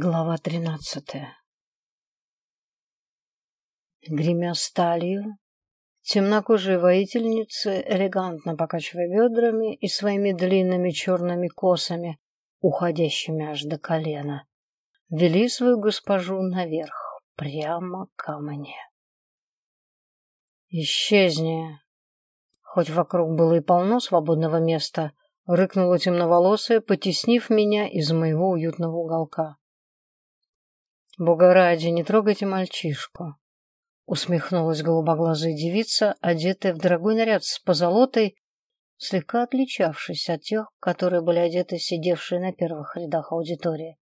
Глава тринадцатая Гремя сталью, темнокожие воительницы, элегантно покачивая бедрами и своими длинными черными косами, уходящими аж до колена, вели свою госпожу наверх, прямо ко мне. «Исчезни!» Хоть вокруг было и полно свободного места, рыкнула темноволосая, потеснив меня из моего уютного уголка. «Бога ради, не трогайте мальчишку!» Усмехнулась голубоглазая девица, одетая в дорогой наряд с позолотой, слегка отличавшись от тех, которые были одеты сидевшие на первых рядах аудитории.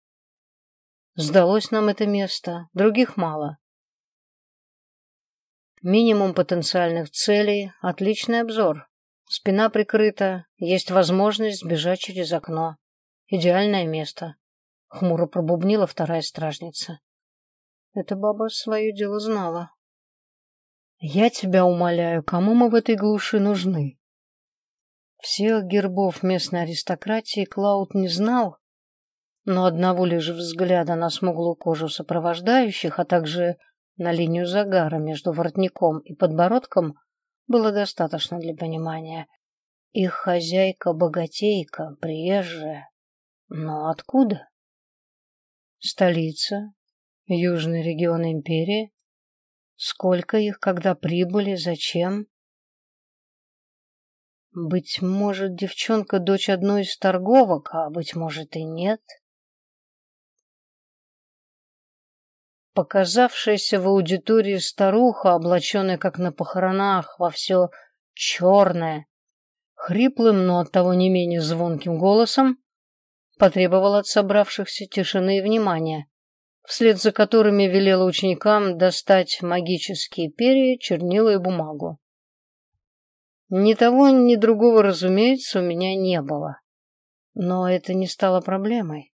Сдалось нам это место, других мало. Минимум потенциальных целей, отличный обзор. Спина прикрыта, есть возможность сбежать через окно. Идеальное место хмуро пробубнила вторая стражница. Эта баба свое дело знала. Я тебя умоляю, кому мы в этой глуши нужны? Всех гербов местной аристократии Клауд не знал, но одного лишь взгляда на смуглую кожу сопровождающих, а также на линию загара между воротником и подбородком было достаточно для понимания. Их хозяйка-богатейка, приезжая. Но откуда? Столица, южный регион империи. Сколько их, когда прибыли, зачем? Быть может, девчонка дочь одной из торговок, а быть может и нет. Показавшаяся в аудитории старуха, облаченная как на похоронах во все черное, хриплым, но оттого не менее звонким голосом, потребовал от собравшихся тишины и внимания, вслед за которыми велела ученикам достать магические перья, чернила и бумагу. Ни того, ни другого, разумеется, у меня не было. Но это не стало проблемой.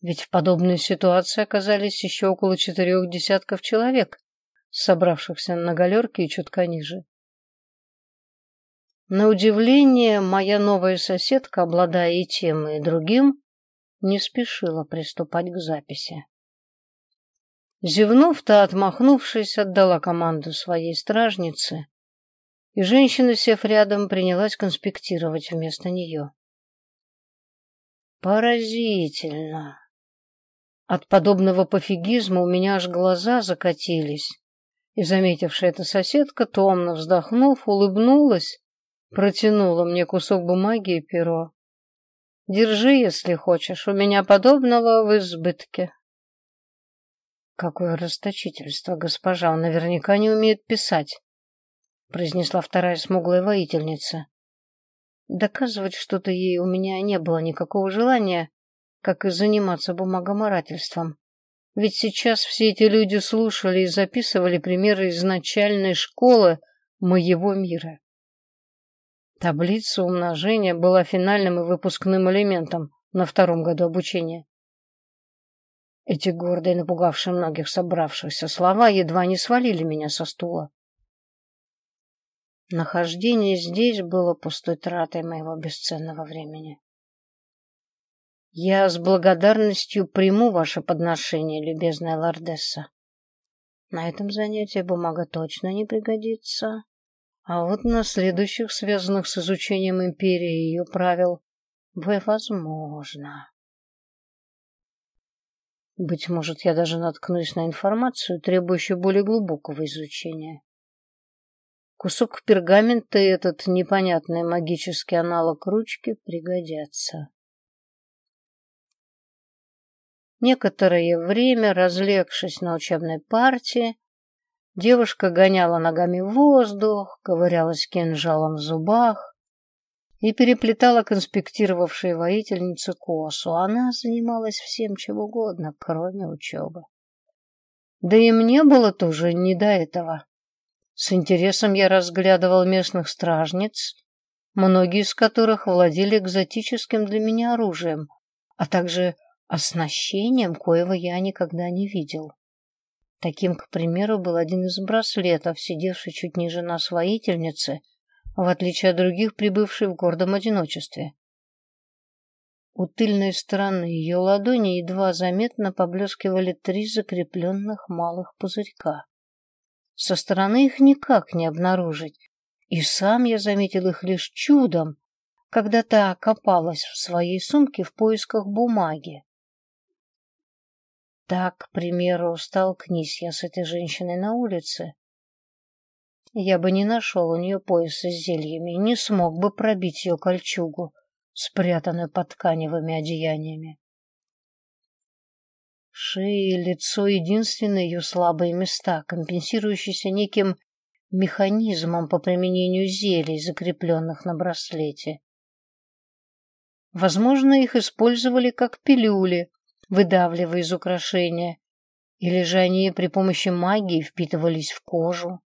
Ведь в подобной ситуации оказались еще около четырех десятков человек, собравшихся на галерке и чутка ниже. На удивление, моя новая соседка, обладая и тем, и другим, не спешила приступать к записи. Зевнув, та, отмахнувшись, отдала команду своей стражнице, и женщина, сев рядом, принялась конспектировать вместо нее. Поразительно. От подобного пофигизма у меня аж глаза закатились, и, заметившая это соседка, томно вздохнув, улыбнулась, протянула мне кусок бумаги и перо. Держи, если хочешь, у меня подобного в избытке. Какое расточительство, госпожа, он наверняка не умеет писать, произнесла вторая смуглая воительница. Доказывать что-то ей у меня не было никакого желания, как и заниматься бумагоморательством. Ведь сейчас все эти люди слушали и записывали примеры из начальной школы моего мира. Таблица умножения была финальным и выпускным элементом на втором году обучения. Эти гордые, напугавшие многих собравшихся слова, едва не свалили меня со стула. Нахождение здесь было пустой тратой моего бесценного времени. Я с благодарностью приму ваше подношение, любезная лордесса. На этом занятии бумага точно не пригодится. А вот на следующих, связанных с изучением империи и ее правил, вы возможно. Быть может, я даже наткнусь на информацию, требующую более глубокого изучения. Кусок пергамента и этот непонятный магический аналог ручки пригодятся. Некоторое время, разлегшись на учебной партии, Девушка гоняла ногами воздух, ковырялась кинжалом в зубах и переплетала конспектировавшие воительницы косу. Она занималась всем чем угодно, кроме учебы. Да и мне было тоже не до этого. С интересом я разглядывал местных стражниц, многие из которых владели экзотическим для меня оружием, а также оснащением, коего я никогда не видел. Таким, к примеру, был один из браслетов, сидевший чуть ниже нас воительницы, в отличие от других, прибывший в гордом одиночестве. У тыльной стороны ее ладони едва заметно поблескивали три закрепленных малых пузырька. Со стороны их никак не обнаружить, и сам я заметил их лишь чудом, когда та копалась в своей сумке в поисках бумаги. Так, к примеру, столкнись я с этой женщиной на улице. Я бы не нашел у нее пояса с зельями, не смог бы пробить ее кольчугу, спрятанную под тканевыми одеяниями. Шея и лицо — единственные ее слабые места, компенсирующиеся неким механизмом по применению зелий, закрепленных на браслете. Возможно, их использовали как пилюли, выдавливая из украшения, или же они при помощи магии впитывались в кожу.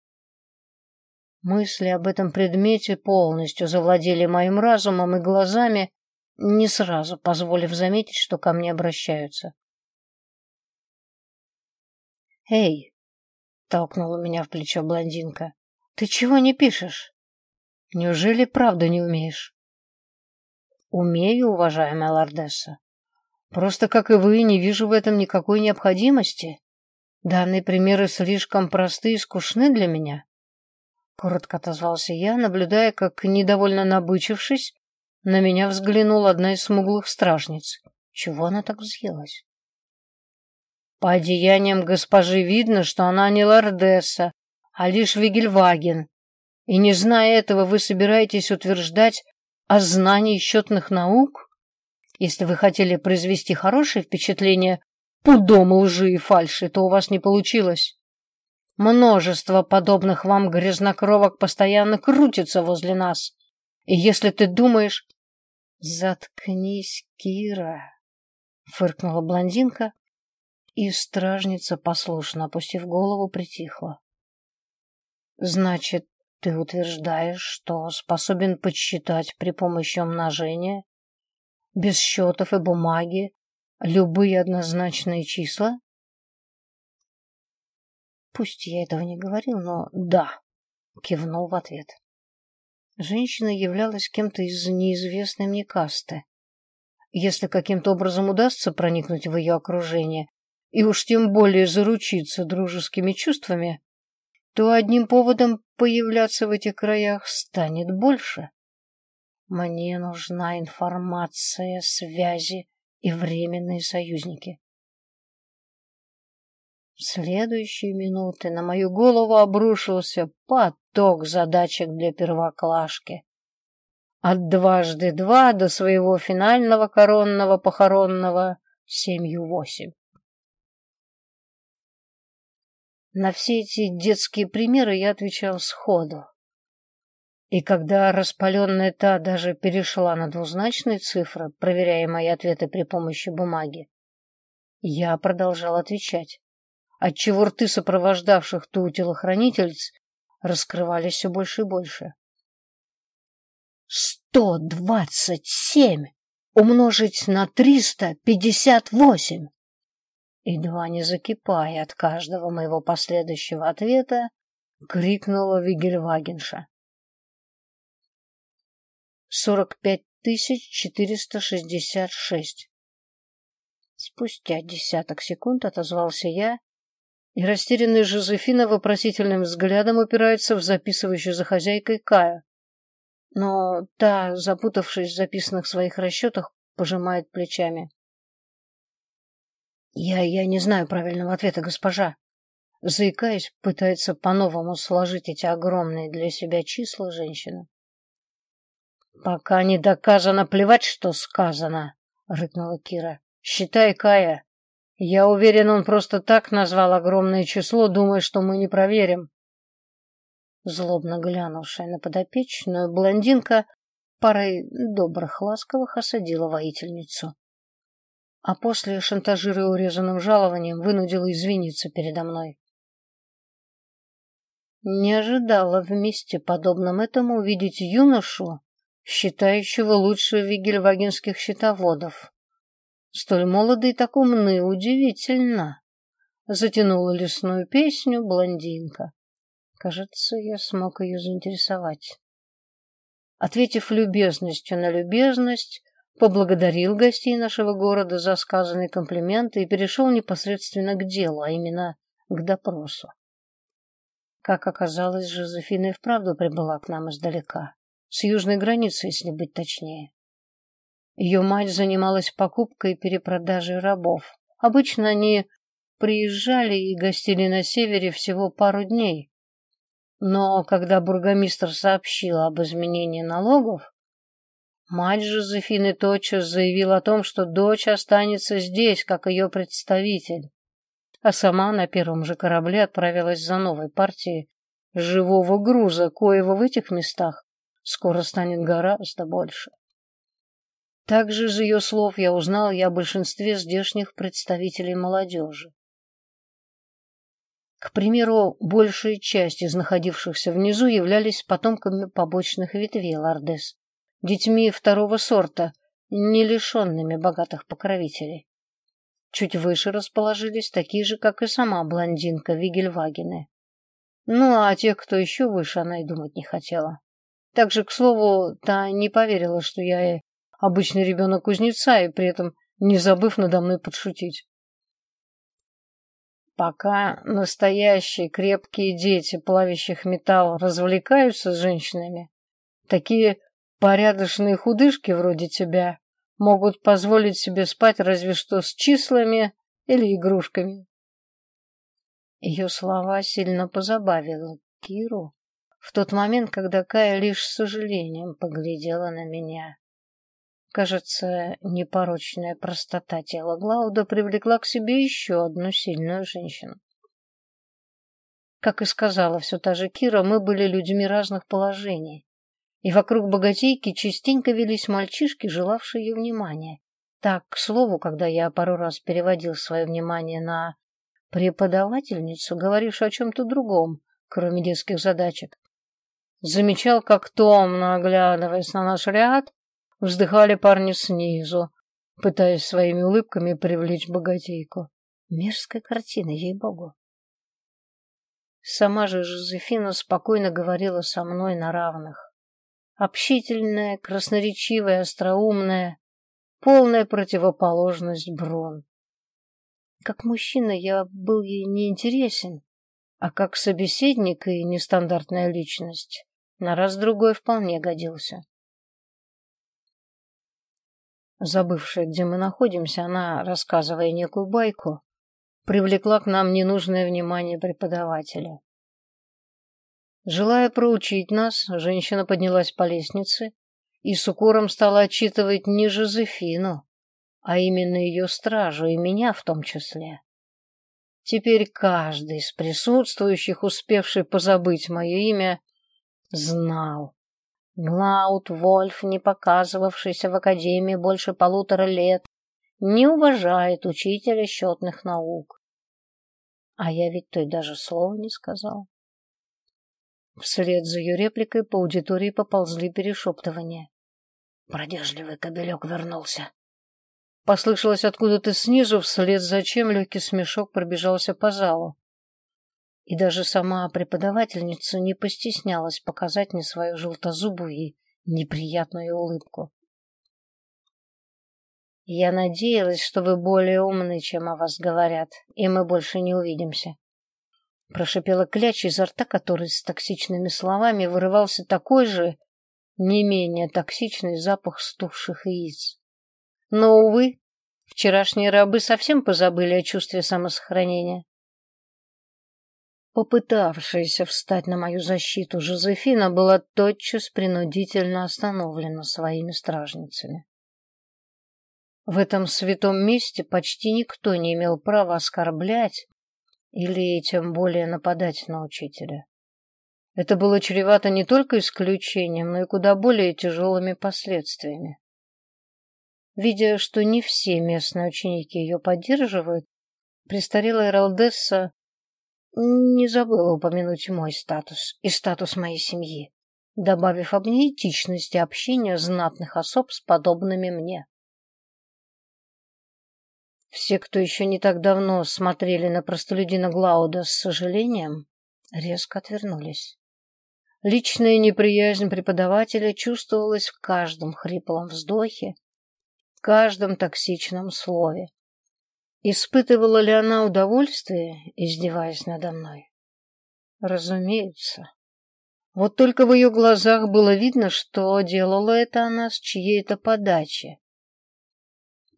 Мысли об этом предмете полностью завладели моим разумом и глазами, не сразу позволив заметить, что ко мне обращаются. «Эй!» — толкнула меня в плечо блондинка. «Ты чего не пишешь? Неужели правду не умеешь?» «Умею, уважаемая лордесса. Просто, как и вы, не вижу в этом никакой необходимости. Данные примеры слишком просты и скучны для меня». Коротко отозвался я, наблюдая, как, недовольно набычившись, на меня взглянула одна из смуглых стражниц. Чего она так взъелась? По одеяниям госпожи видно, что она не лордесса, а лишь Вигельваген. И не зная этого, вы собираетесь утверждать о знании счетных наук? Если вы хотели произвести хорошее впечатление пудом лжи и фальши, то у вас не получилось. Множество подобных вам грязнокровок постоянно крутится возле нас. И если ты думаешь... Заткнись, Кира, фыркнула блондинка, и стражница, послушно опустив голову, притихла. Значит, ты утверждаешь, что способен подсчитать при помощи умножения, без счетов и бумаги, любые однозначные числа? Пусть я этого не говорил, но да, кивнул в ответ. Женщина являлась кем-то из неизвестной мне касты. Если каким-то образом удастся проникнуть в ее окружение и уж тем более заручиться дружескими чувствами, то одним поводом появляться в этих краях станет больше. Мне нужна информация, связи и временные союзники. В следующие минуты на мою голову обрушился поток задачек для первоклашки. От дважды два до своего финального коронного похоронного семью восемь. На все эти детские примеры я отвечал сходу. И когда распаленная та даже перешла на двузначные цифры, проверяя мои ответы при помощи бумаги, я продолжал отвечать отчего рты сопровождавших ту телохранительниц раскрывались все больше и больше. «Сто двадцать семь умножить на триста пятьдесят восемь!» Едва не закипая от каждого моего последующего ответа, крикнула Вигельвагенша. «Сорок пять тысяч четыреста шестьдесят шесть!» Спустя десяток секунд отозвался я и растерянная Жозефина вопросительным взглядом упирается в записывающую за хозяйкой Кая. Но та, запутавшись в записанных своих расчетах, пожимает плечами. «Я, я не знаю правильного ответа, госпожа». Заикаясь, пытается по-новому сложить эти огромные для себя числа женщина. «Пока не доказано плевать, что сказано», — рыкнула Кира. «Считай, Кая, я уверен, он просто так назвал огромное число, думая, что мы не проверим. Злобно глянувшая на подопечную, блондинка парой добрых ласковых осадила воительницу. А после, шантажируя урезанным жалованием, вынудила извиниться передо мной. Не ожидала вместе подобном этому увидеть юношу, считающего лучше вигельвагенских счетоводов. Столь молодый, так умный, удивительно. Затянула лесную песню блондинка. Кажется, я смог ее заинтересовать. Ответив любезностью на любезность, поблагодарил гостей нашего города за сказанные комплименты и перешел непосредственно к делу, а именно к допросу. Как оказалось, Жозефина и вправду прибыла к нам издалека, с южной границы, если быть точнее. Ее мать занималась покупкой и перепродажей рабов. Обычно они приезжали и гостили на севере всего пару дней. Но когда бургомистр сообщил об изменении налогов, мать Жозефины тотчас заявила о том, что дочь останется здесь, как ее представитель, а сама на первом же корабле отправилась за новой партией живого груза, коего в этих местах скоро станет гораздо больше. Также из ее слов я узнал и о большинстве здешних представителей молодежи. К примеру, большая часть из находившихся внизу являлись потомками побочных ветвей Лордес, детьми второго сорта, не лишенными богатых покровителей. Чуть выше расположились такие же, как и сама блондинка Вигельвагены. Ну, а тех, кто еще выше, она и думать не хотела. Также, к слову, та не поверила, что я обычный ребенок кузнеца, и при этом не забыв надо мной подшутить. Пока настоящие крепкие дети, плавящих металл, развлекаются с женщинами, такие порядочные худышки вроде тебя могут позволить себе спать разве что с числами или игрушками. Ее слова сильно позабавили Киру в тот момент, когда Кая лишь с сожалением поглядела на меня. Кажется, непорочная простота тела Глауда привлекла к себе еще одну сильную женщину. Как и сказала все та же Кира, мы были людьми разных положений, и вокруг богатейки частенько велись мальчишки, желавшие ее внимания. Так, к слову, когда я пару раз переводил свое внимание на преподавательницу, говорившую о чем-то другом, кроме детских задачек, замечал, как томно, оглядываясь на наш ряд, Вздыхали парни снизу, пытаясь своими улыбками привлечь богатейку. Мерзкая картина, ей-богу. Сама же Жозефина спокойно говорила со мной на равных. Общительная, красноречивая, остроумная, полная противоположность Брон. Как мужчина я был ей неинтересен, а как собеседник и нестандартная личность на раз-другой вполне годился. Забывшая, где мы находимся, она, рассказывая некую байку, привлекла к нам ненужное внимание преподавателя. Желая проучить нас, женщина поднялась по лестнице и с укором стала отчитывать не Жозефину, а именно ее стражу и меня в том числе. Теперь каждый из присутствующих, успевший позабыть мое имя, знал, Глауд Вольф, не показывавшийся в академии больше полутора лет, не уважает учителя счетных наук. А я ведь той даже слова не сказал. Вслед за ее репликой по аудитории поползли перешептывания. Продержливый кобелек вернулся. Послышалось откуда-то снизу, вслед за чем легкий смешок пробежался по залу и даже сама преподавательница не постеснялась показать мне свою желтозубую и неприятную улыбку. Я надеялась, что вы более умны, чем о вас говорят, и мы больше не увидимся. Прошипела кляч изо рта, который с токсичными словами вырывался такой же, не менее токсичный запах стухших яиц. Но, увы, вчерашние рабы совсем позабыли о чувстве самосохранения. Попытавшаяся встать на мою защиту, Жозефина была тотчас принудительно остановлена своими стражницами. В этом святом месте почти никто не имел права оскорблять или тем более нападать на учителя. Это было чревато не только исключением, но и куда более тяжелыми последствиями. Видя, что не все местные ученики ее поддерживают, престарелая Ралдесса не забыла упомянуть мой статус и статус моей семьи, добавив об неэтичности общения знатных особ с подобными мне. Все, кто еще не так давно смотрели на простолюдина Глауда с сожалением, резко отвернулись. Личная неприязнь преподавателя чувствовалась в каждом хриплом вздохе каждом токсичном слове. Испытывала ли она удовольствие, издеваясь надо мной? Разумеется. Вот только в ее глазах было видно, что делала это она с чьей-то подачи.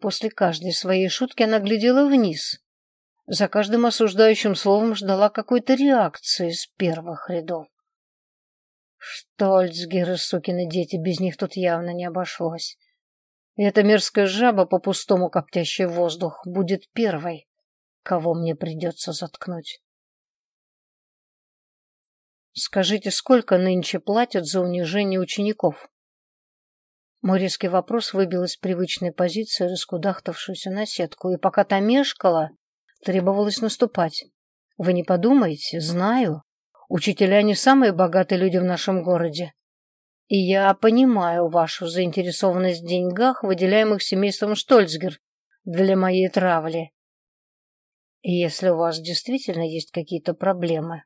После каждой своей шутки она глядела вниз. За каждым осуждающим словом ждала какой-то реакции с первых рядов. Штольцгеры, сукины дети, без них тут явно не обошлось. И эта мерзкая жаба, по-пустому коптящий воздух, будет первой, кого мне придется заткнуть. Скажите, сколько нынче платят за унижение учеников? Мой резкий вопрос выбил из привычной позиции раскудахтавшуюся на сетку, и пока та мешкала, требовалось наступать. Вы не подумайте, знаю. Учителя не самые богатые люди в нашем городе. И я понимаю вашу заинтересованность в деньгах, выделяемых семейством Штольцгер для моей травли. Если у вас действительно есть какие-то проблемы,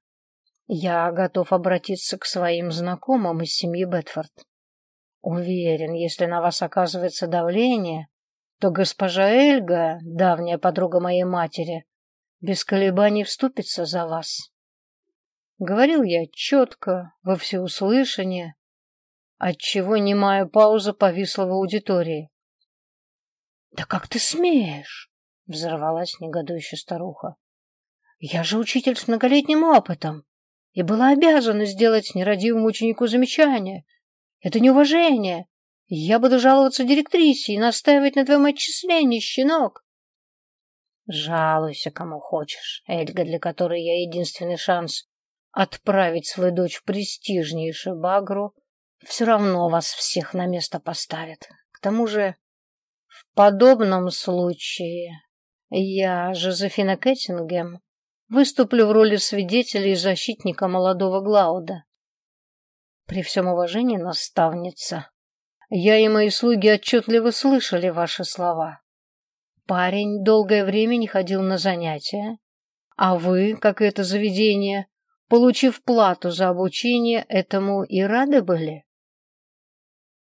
я готов обратиться к своим знакомым из семьи Бетфорд. Уверен, если на вас оказывается давление, то госпожа Эльга, давняя подруга моей матери, без колебаний вступится за вас. Говорил я четко, во всеуслышание, отчего немая пауза повисла в аудитории. «Да как ты смеешь?» — взорвалась негодующая старуха. «Я же учитель с многолетним опытом и была обязана сделать нерадивому ученику замечание. Это неуважение. Я буду жаловаться директрисе и настаивать на твоем отчислении, щенок». «Жалуйся, кому хочешь, Эльга, для которой я единственный шанс отправить свою дочь в престижнейшую Багру, все равно вас всех на место поставят. К тому же, в подобном случае я, Жозефина Кэттингем, выступлю в роли свидетеля и защитника молодого Глауда. При всем уважении, наставница, я и мои слуги отчетливо слышали ваши слова. Парень долгое время не ходил на занятия, а вы, как это заведение, получив плату за обучение, этому и рады были?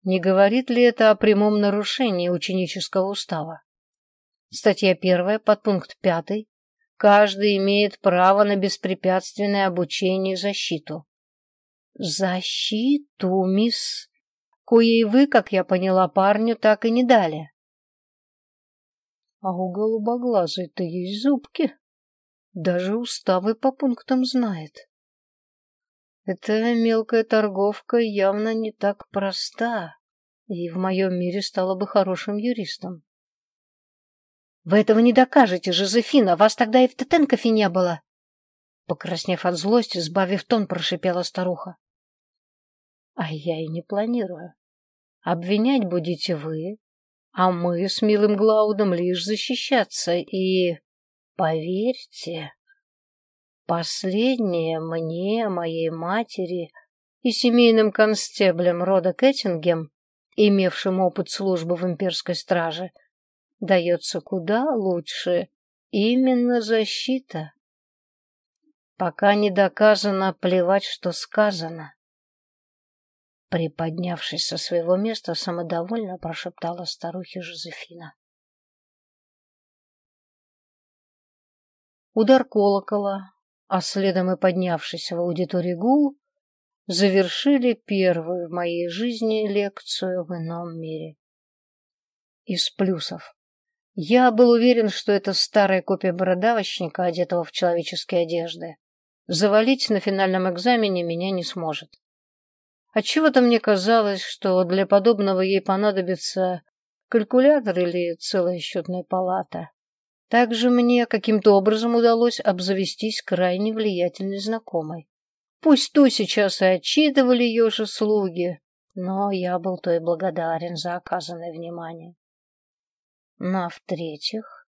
Не говорит ли это о прямом нарушении ученического устава? Статья первая, подпункт пятый. Каждый имеет право на беспрепятственное обучение и защиту. Защиту, мисс, коей вы, как я поняла, парню так и не дали. А у голубоглазой-то есть зубки. Даже уставы по пунктам знает. Эта мелкая торговка явно не так проста и в моем мире стала бы хорошим юристом. «Вы этого не докажете, Жозефина, вас тогда и в Тетенкофе не было!» Покраснев от злости, сбавив тон, прошипела старуха. «А я и не планирую. Обвинять будете вы, а мы с милым Глаудом лишь защищаться, и... Поверьте, последнее мне, моей матери и семейным констеблем рода Кэттингем имевшим опыт службы в имперской страже, дается куда лучше именно защита. Пока не доказано, плевать, что сказано. Приподнявшись со своего места, самодовольно прошептала старухе Жозефина. Удар колокола, а следом и поднявшийся в аудитории гул, завершили первую в моей жизни лекцию в ином мире. Из плюсов. Я был уверен, что это старая копия бородавочника, одетого в человеческие одежды. Завалить на финальном экзамене меня не сможет. Отчего-то мне казалось, что для подобного ей понадобится калькулятор или целая счетная палата. Также мне каким-то образом удалось обзавестись крайне влиятельной знакомой. Пусть ту сейчас и отчитывали ее же слуги, но я был то и благодарен за оказанное внимание. Ну а в-третьих,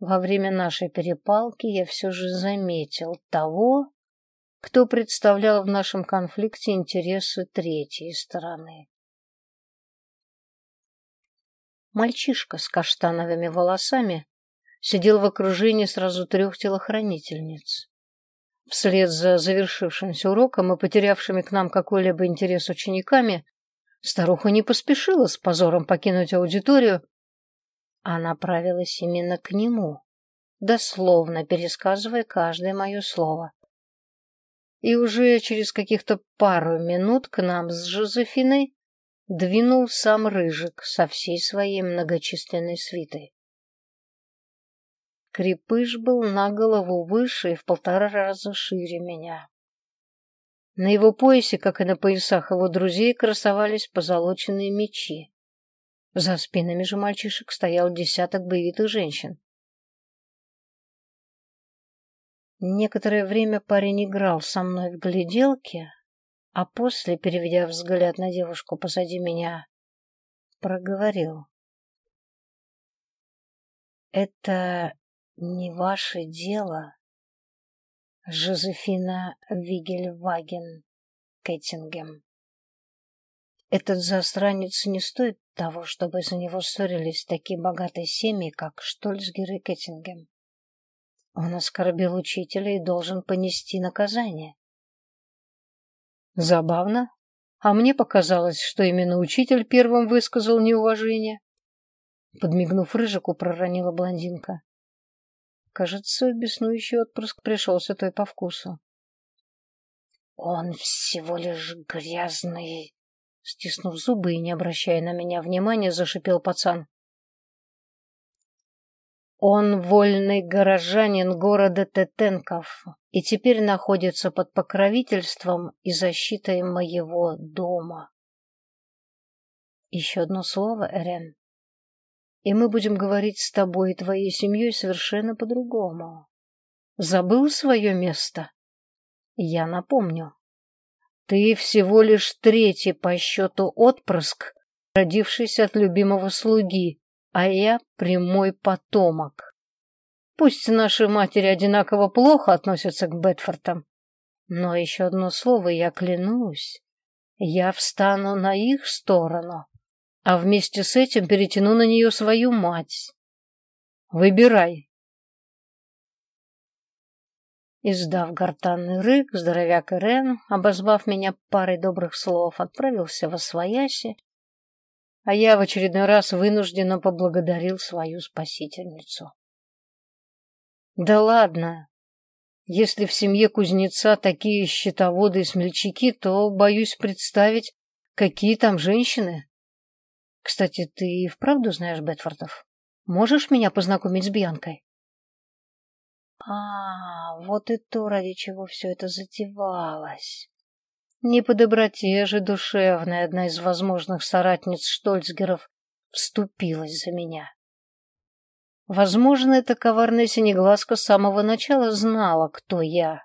во время нашей перепалки я все же заметил того, кто представлял в нашем конфликте интересы третьей стороны. Мальчишка с каштановыми волосами сидел в окружении сразу трех телохранительниц. Вслед за завершившимся уроком и потерявшими к нам какой-либо интерес учениками, старуха не поспешила с позором покинуть аудиторию, а направилась именно к нему, дословно пересказывая каждое мое слово. И уже через каких-то пару минут к нам с Жозефиной двинул сам Рыжик со всей своей многочисленной свитой. Крепыш был на голову выше и в полтора раза шире меня. На его поясе, как и на поясах его друзей, красовались позолоченные мечи. За спинами же мальчишек стоял десяток боевитых женщин. Некоторое время парень играл со мной в гляделки, а после, переведя взгляд на девушку позади меня, проговорил. «Это не ваше дело, Жозефина Вигельваген Кеттингем. Этот застранец не стоит того, чтобы за него ссорились такие богатые семьи, как Штольцгер и Кеттингем. Он оскорбил учителя и должен понести наказание. Забавно. А мне показалось, что именно учитель первым высказал неуважение. Подмигнув рыжику, проронила блондинка. Кажется, беснующий отпрыск пришелся той по вкусу. «Он всего лишь грязный!» Стиснув зубы и не обращая на меня внимания, зашипел пацан. Он вольный горожанин города Тетенков и теперь находится под покровительством и защитой моего дома. Еще одно слово, Эрен, и мы будем говорить с тобой и твоей семьей совершенно по-другому. Забыл свое место? Я напомню. Ты всего лишь третий по счету отпрыск, родившийся от любимого слуги, а я прямой потомок. Пусть наши матери одинаково плохо относятся к Бетфортам, но еще одно слово, я клянусь, я встану на их сторону а вместе с этим перетяну на нее свою мать. Выбирай. Издав гортанный рык, здоровяк Ирен, обозвав меня парой добрых слов, отправился во свояси, а я в очередной раз вынужденно поблагодарил свою спасительницу. Да ладно, если в семье кузнеца такие счетоводы и смельчаки, то боюсь представить, какие там женщины. Кстати, ты и вправду знаешь Бетфордов? Можешь меня познакомить с Бьянкой? А, вот и то, ради чего все это затевалось. Не по доброте же душевной одна из возможных соратниц Штольцгеров вступилась за меня. Возможно, эта коварная синеглазка с самого начала знала, кто я.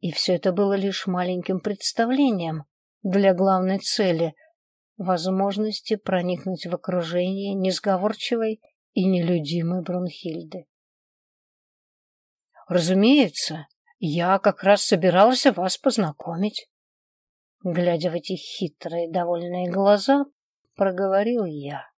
И все это было лишь маленьким представлением для главной цели возможности проникнуть в окружение несговорчивой и нелюдимой Брунхильды. Разумеется, я как раз собирался вас познакомить. Глядя в эти хитрые, довольные глаза, проговорил я.